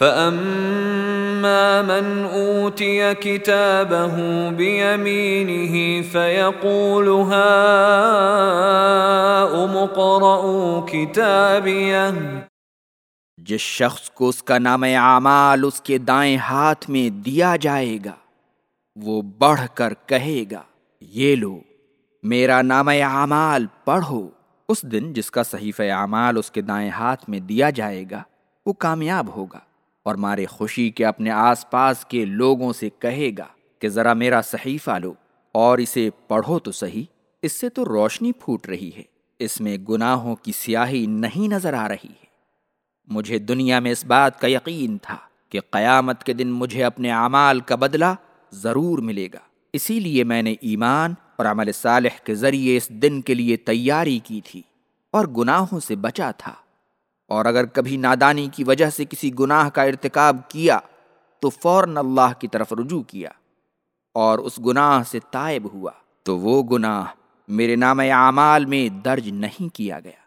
فَأَمَّا مَنْ أُوتِيَ كِتَابَهُ بِيَمِينِهِ فَيَقُولُ هَاؤُمُ اقْرَءُوا كِتَابِيَهْ جس شخص کو اس کا نام اعمال اس کے دائیں ہاتھ میں دیا جائے گا، وہ بڑھ کر کہے گا، یہ لو، میرا نام اعمال پڑھو۔ اس دن جس کا صحیفہ اعمال اس کے دائیں ہاتھ میں دیا جائے گا، وہ کامیاب ہوگا۔ اور مارے خوشی کے اپنے آس پاس کے لوگوں سے کہے گا کہ ذرا میرا صحیفہ لو اور اسے پڑھو تو صحیح، اس سے تو روشنی پھوٹ رہی ہے، اس میں گناہوں کی سیاہی نہیں نظر آ رہی ہے۔ مجھے دنیا میں اس بات کا یقین تھا کہ قیامت کے دن مجھے اپنے اعمال کا بدلہ ضرور ملے گا۔ اسی لیے میں نے ایمان اور عمل صالح کے ذریعے اس دن کے لیے تیاری کی تھی اور گناہوں سے بچا تھا۔ اور اگر کبھی نادانی کی وجہ سے کسی گناہ کا ارتکاب کیا، تو فوراً اللہ کی طرف رجوع کیا اور اس گناہ سے تائب ہوا۔ تو وہ گناہ میرے نام اعمال میں درج نہیں کیا گیا۔